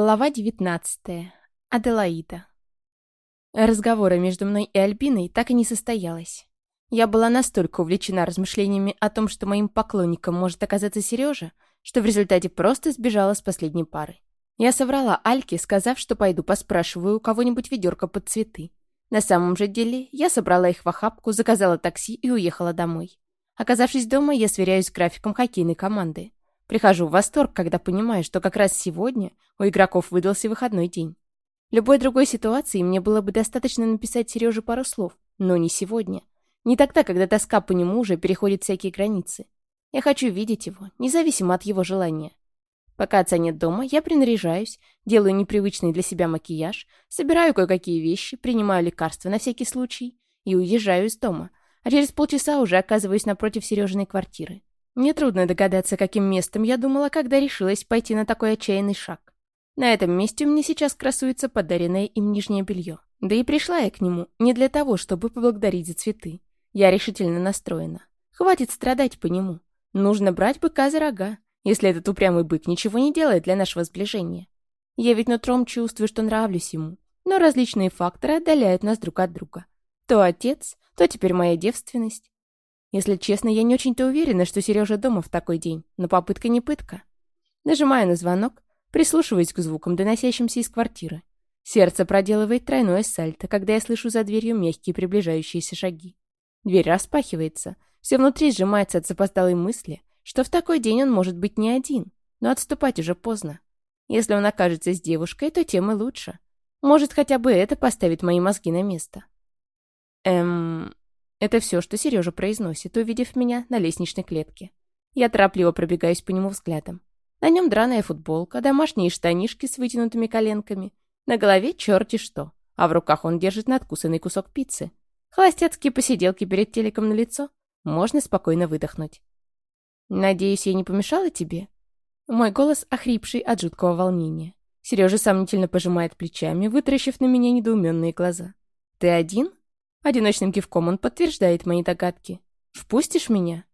Глава 19. Аделаида. Разговора между мной и Альбиной так и не состоялось. Я была настолько увлечена размышлениями о том, что моим поклонником может оказаться Сережа, что в результате просто сбежала с последней пары. Я соврала Альке, сказав, что пойду поспрашиваю у кого-нибудь ведерко под цветы. На самом же деле, я собрала их в охапку, заказала такси и уехала домой. Оказавшись дома, я сверяюсь с графиком хоккейной команды. Прихожу в восторг, когда понимаю, что как раз сегодня у игроков выдался выходной день. В любой другой ситуации мне было бы достаточно написать Сереже пару слов, но не сегодня. Не тогда, когда тоска по нему уже переходит всякие границы. Я хочу видеть его, независимо от его желания. Пока отца нет дома, я принаряжаюсь, делаю непривычный для себя макияж, собираю кое-какие вещи, принимаю лекарства на всякий случай и уезжаю из дома, а через полчаса уже оказываюсь напротив Сережиной квартиры. Мне трудно догадаться, каким местом я думала, когда решилась пойти на такой отчаянный шаг. На этом месте меня сейчас красуется подаренное им нижнее белье. Да и пришла я к нему не для того, чтобы поблагодарить за цветы. Я решительно настроена. Хватит страдать по нему. Нужно брать быка за рога, если этот упрямый бык ничего не делает для нашего сближения. Я ведь нутром чувствую, что нравлюсь ему, но различные факторы отдаляют нас друг от друга. То отец, то теперь моя девственность. Если честно, я не очень-то уверена, что Сережа дома в такой день, но попытка не пытка. Нажимаю на звонок, прислушиваясь к звукам, доносящимся из квартиры. Сердце проделывает тройное сальто, когда я слышу за дверью мягкие приближающиеся шаги. Дверь распахивается, все внутри сжимается от запоздалой мысли, что в такой день он может быть не один, но отступать уже поздно. Если он окажется с девушкой, то тем и лучше. Может, хотя бы это поставит мои мозги на место. Эм... Это все, что Сережа произносит, увидев меня на лестничной клетке. Я торопливо пробегаюсь по нему взглядом. На нем драная футболка, домашние штанишки с вытянутыми коленками. На голове черти что, а в руках он держит надкусанный кусок пиццы. Холостяцкие посиделки перед телеком на лицо. Можно спокойно выдохнуть. «Надеюсь, я не помешала тебе?» Мой голос охрипший от жуткого волнения. Сережа сомнительно пожимает плечами, вытаращив на меня недоуменные глаза. «Ты один?» Одиночным кивком он подтверждает мои догадки. «Впустишь меня?»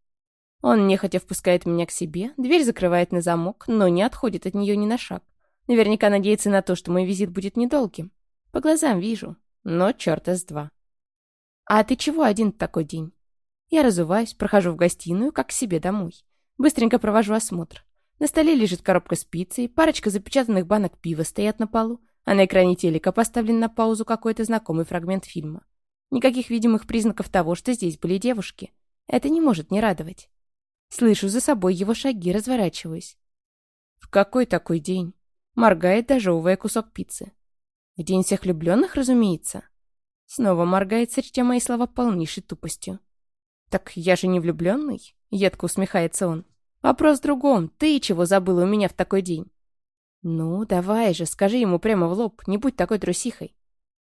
Он нехотя впускает меня к себе, дверь закрывает на замок, но не отходит от нее ни на шаг. Наверняка надеется на то, что мой визит будет недолгим. По глазам вижу, но черта с два. «А ты чего один такой день?» Я разуваюсь, прохожу в гостиную, как к себе домой. Быстренько провожу осмотр. На столе лежит коробка с пиццей, парочка запечатанных банок пива стоят на полу, а на экране телека поставлен на паузу какой-то знакомый фрагмент фильма. Никаких видимых признаков того, что здесь были девушки. Это не может не радовать. Слышу за собой его шаги, разворачиваюсь. В какой такой день? Моргает, дожевывая кусок пиццы. В день всех влюбленных, разумеется. Снова моргает, сочтя мои слова полнейшей тупостью. «Так я же не влюбленный?» — едко усмехается он. «Вопрос в другом. Ты чего забыла у меня в такой день?» «Ну, давай же, скажи ему прямо в лоб, не будь такой трусихой.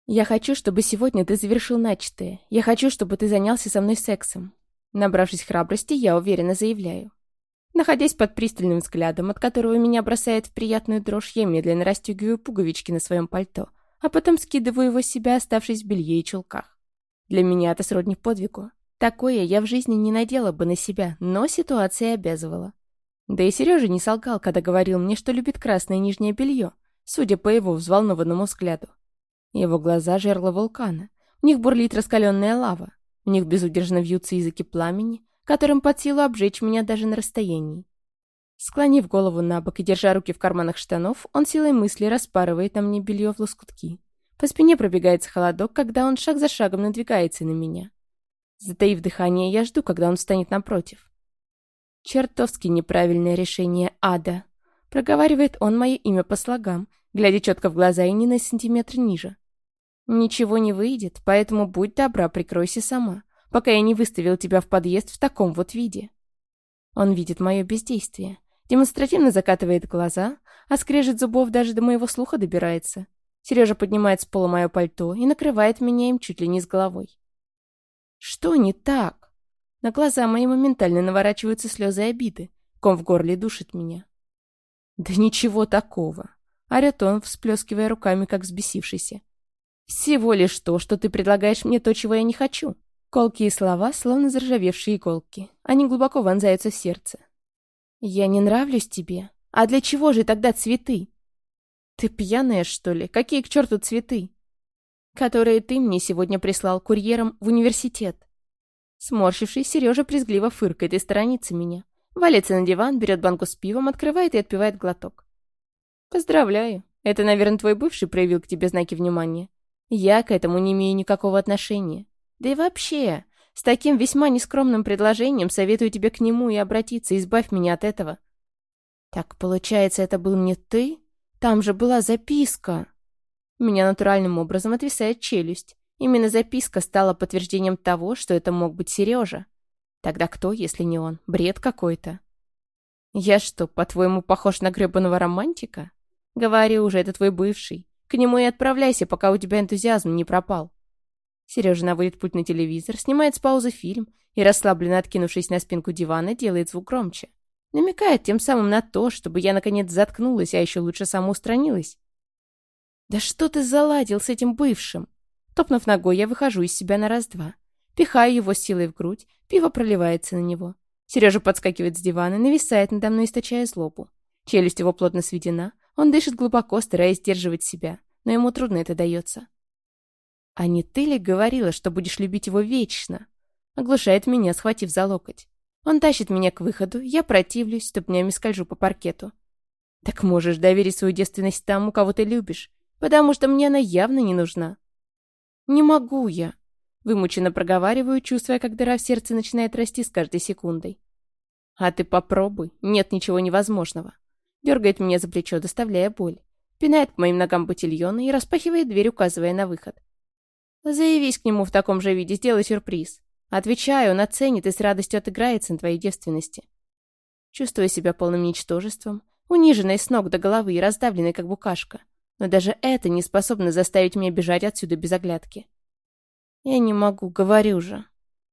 «Я хочу, чтобы сегодня ты завершил начатое. Я хочу, чтобы ты занялся со мной сексом». Набравшись храбрости, я уверенно заявляю. Находясь под пристальным взглядом, от которого меня бросает в приятную дрожь, я медленно расстегиваю пуговички на своем пальто, а потом скидываю его с себя, оставшись в белье и чулках. Для меня это сродни подвигу. Такое я в жизни не надела бы на себя, но ситуация обязывала. Да и Сережа не солгал, когда говорил мне, что любит красное нижнее белье, судя по его взволнованному взгляду. Его глаза — жерла вулкана. В них бурлит раскаленная лава. В них безудержно вьются языки пламени, которым под силу обжечь меня даже на расстоянии. Склонив голову на бок и держа руки в карманах штанов, он силой мысли распарывает на мне белье в лоскутки. По спине пробегается холодок, когда он шаг за шагом надвигается на меня. Затаив дыхание, я жду, когда он встанет напротив. Чертовски неправильное решение ада. Проговаривает он мое имя по слогам, глядя четко в глаза и не на сантиметр ниже. «Ничего не выйдет, поэтому будь добра, прикройся сама, пока я не выставил тебя в подъезд в таком вот виде». Он видит мое бездействие, демонстративно закатывает глаза, а скрежет зубов даже до моего слуха добирается. Сережа поднимает с пола мое пальто и накрывает меня им чуть ли не с головой. «Что не так?» На глаза мои моментально наворачиваются слезы обиды. Ком в горле душит меня. «Да ничего такого!» Орет он, всплескивая руками, как взбесившийся. Всего лишь то, что ты предлагаешь мне то, чего я не хочу. Колкие слова, словно заржавевшие иголки. Они глубоко вонзаются в сердце. Я не нравлюсь тебе. А для чего же тогда цветы? «Ты пьяная, что ли? Какие к черту цветы?» «Которые ты мне сегодня прислал курьером в университет». Сморщившись, Сережа презрительно фыркает и сторонится меня. Валится на диван, берет банку с пивом, открывает и отпивает глоток. «Поздравляю. Это, наверное, твой бывший проявил к тебе знаки внимания. Я к этому не имею никакого отношения. Да и вообще, с таким весьма нескромным предложением советую тебе к нему и обратиться, избавь меня от этого». «Так, получается, это был не ты?» Там же была записка. Меня натуральным образом отвисает челюсть. Именно записка стала подтверждением того, что это мог быть Сережа. Тогда кто, если не он? Бред какой-то. Я что, по-твоему, похож на гребаного романтика? Говори уже, это твой бывший. К нему и отправляйся, пока у тебя энтузиазм не пропал. Сережа наводит путь на телевизор, снимает с паузы фильм и, расслабленно откинувшись на спинку дивана, делает звук громче. Намекает тем самым на то, чтобы я наконец заткнулась, а еще лучше самоустранилась. «Да что ты заладил с этим бывшим?» Топнув ногой, я выхожу из себя на раз-два. Пихаю его силой в грудь, пиво проливается на него. Сережа подскакивает с дивана, нависает надо мной, источая злобу. Челюсть его плотно сведена, он дышит глубоко, стараясь сдерживать себя, но ему трудно это дается. «А не ты ли говорила, что будешь любить его вечно?» Оглушает меня, схватив за локоть. Он тащит меня к выходу, я противлюсь, ступнями скольжу по паркету. Так можешь доверить свою девственность тому, кого ты любишь, потому что мне она явно не нужна. Не могу я. Вымученно проговариваю, чувствуя, как дыра в сердце начинает расти с каждой секундой. А ты попробуй, нет ничего невозможного. Дергает меня за плечо, доставляя боль. Пинает к моим ногам ботильона и распахивает дверь, указывая на выход. Заявись к нему в таком же виде, сделай сюрприз. Отвечаю, он оценит и с радостью отыграется на твоей девственности. Чувствуя себя полным ничтожеством, униженной с ног до головы и раздавленной, как букашка. Но даже это не способно заставить меня бежать отсюда без оглядки. Я не могу, говорю же.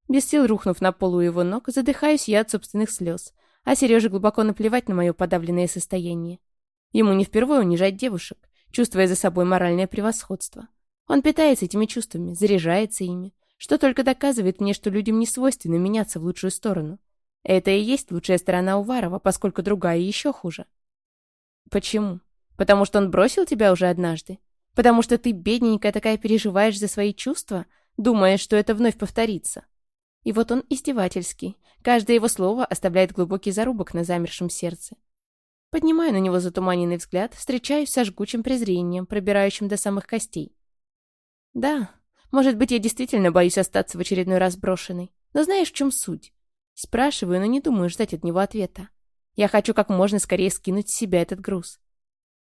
Без сил рухнув на полу его ног, задыхаюсь я от собственных слез, а Сереже глубоко наплевать на мое подавленное состояние. Ему не впервые унижать девушек, чувствуя за собой моральное превосходство. Он питается этими чувствами, заряжается ими, что только доказывает мне, что людям не свойственно меняться в лучшую сторону. Это и есть лучшая сторона Уварова, поскольку другая еще хуже. Почему? Потому что он бросил тебя уже однажды? Потому что ты, бедненькая такая, переживаешь за свои чувства, думая, что это вновь повторится? И вот он издевательский. Каждое его слово оставляет глубокий зарубок на замершем сердце. Поднимаю на него затуманенный взгляд, встречаюсь со жгучим презрением, пробирающим до самых костей. Да, может быть, я действительно боюсь остаться в очередной раз брошенной. Но знаешь, в чем суть? Спрашиваю, но не думаю ждать от него ответа. Я хочу как можно скорее скинуть с себя этот груз.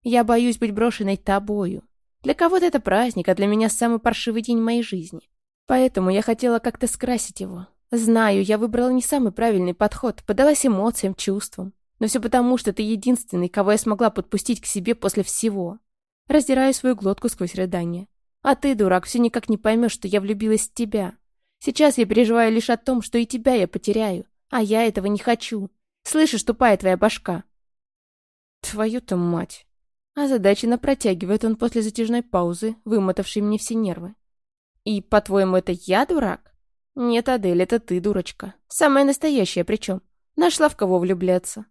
Я боюсь быть брошенной тобою. Для кого-то это праздник, а для меня самый паршивый день моей жизни. Поэтому я хотела как-то скрасить его. Знаю, я выбрала не самый правильный подход, подалась эмоциям, чувствам. Но все потому, что ты единственный, кого я смогла подпустить к себе после всего. Раздираю свою глотку сквозь рыдание. А ты, дурак, все никак не поймешь, что я влюбилась в тебя. Сейчас я переживаю лишь о том, что и тебя я потеряю. А я этого не хочу. Слышишь, тупая твоя башка?» «Твою-то мать!» Озадаченно протягивает он после затяжной паузы, вымотавшей мне все нервы. «И, по-твоему, это я дурак?» «Нет, Адель, это ты, дурочка. Самая настоящая причем. Нашла в кого влюбляться».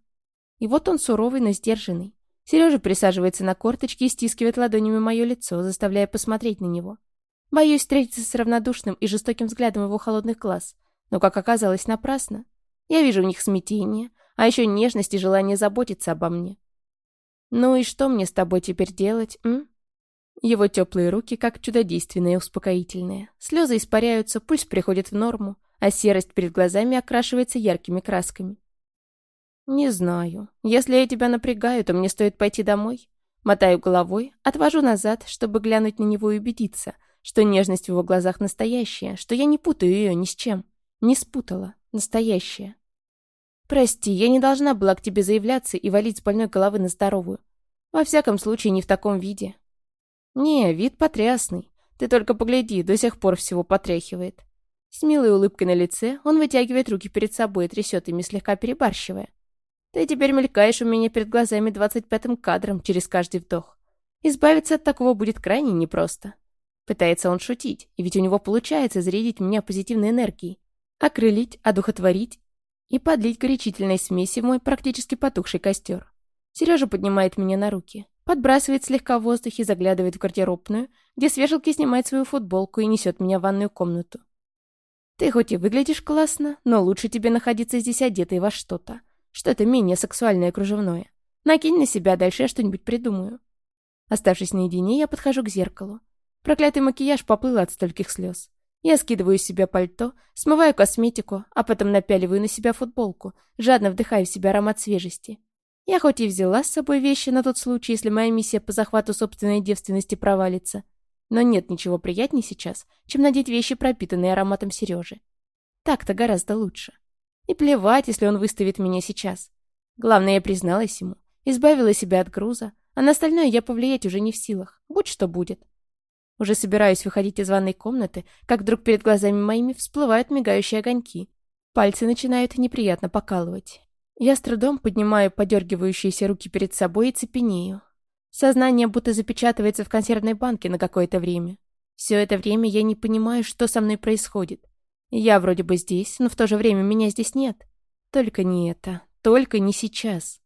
И вот он суровый, но сдержанный. Сережа присаживается на корточки и стискивает ладонями мое лицо, заставляя посмотреть на него. Боюсь встретиться с равнодушным и жестоким взглядом его холодных глаз, но, как оказалось, напрасно. Я вижу в них смятение, а еще нежность и желание заботиться обо мне. «Ну и что мне с тобой теперь делать, м?» Его теплые руки как чудодейственные успокоительные. Слезы испаряются, пульс приходит в норму, а серость перед глазами окрашивается яркими красками. «Не знаю. Если я тебя напрягаю, то мне стоит пойти домой». Мотаю головой, отвожу назад, чтобы глянуть на него и убедиться, что нежность в его глазах настоящая, что я не путаю ее ни с чем. Не спутала. Настоящая. «Прости, я не должна была к тебе заявляться и валить с больной головы на здоровую. Во всяком случае, не в таком виде». «Не, вид потрясный. Ты только погляди, до сих пор всего потряхивает». С милой улыбкой на лице он вытягивает руки перед собой и трясет ими, слегка перебарщивая. Ты теперь мелькаешь у меня перед глазами двадцать пятым кадром через каждый вдох. Избавиться от такого будет крайне непросто. Пытается он шутить, и ведь у него получается зарядить меня позитивной энергией, окрылить, одухотворить и подлить горячительной смеси в мой практически потухший костер. Сережа поднимает меня на руки. Подбрасывает слегка в воздухе, заглядывает в гардеробную, где с вешалки снимает свою футболку и несет меня в ванную комнату. «Ты хоть и выглядишь классно, но лучше тебе находиться здесь одетой во что-то. Что-то менее сексуальное кружевное. Накинь на себя, дальше я что-нибудь придумаю». Оставшись наедине, я подхожу к зеркалу. Проклятый макияж поплыл от стольких слез. Я скидываю с себя пальто, смываю косметику, а потом напяливаю на себя футболку, жадно вдыхаю в себя аромат свежести. Я хоть и взяла с собой вещи на тот случай, если моя миссия по захвату собственной девственности провалится, но нет ничего приятнее сейчас, чем надеть вещи, пропитанные ароматом Сережи. Так-то гораздо лучше. И плевать, если он выставит меня сейчас. Главное, я призналась ему, избавила себя от груза, а на остальное я повлиять уже не в силах. Будь что будет. Уже собираюсь выходить из ванной комнаты, как вдруг перед глазами моими всплывают мигающие огоньки. Пальцы начинают неприятно покалывать. Я с трудом поднимаю подергивающиеся руки перед собой и цепенею. Сознание будто запечатывается в консервной банке на какое-то время. Все это время я не понимаю, что со мной происходит. Я вроде бы здесь, но в то же время меня здесь нет. Только не это. Только не сейчас.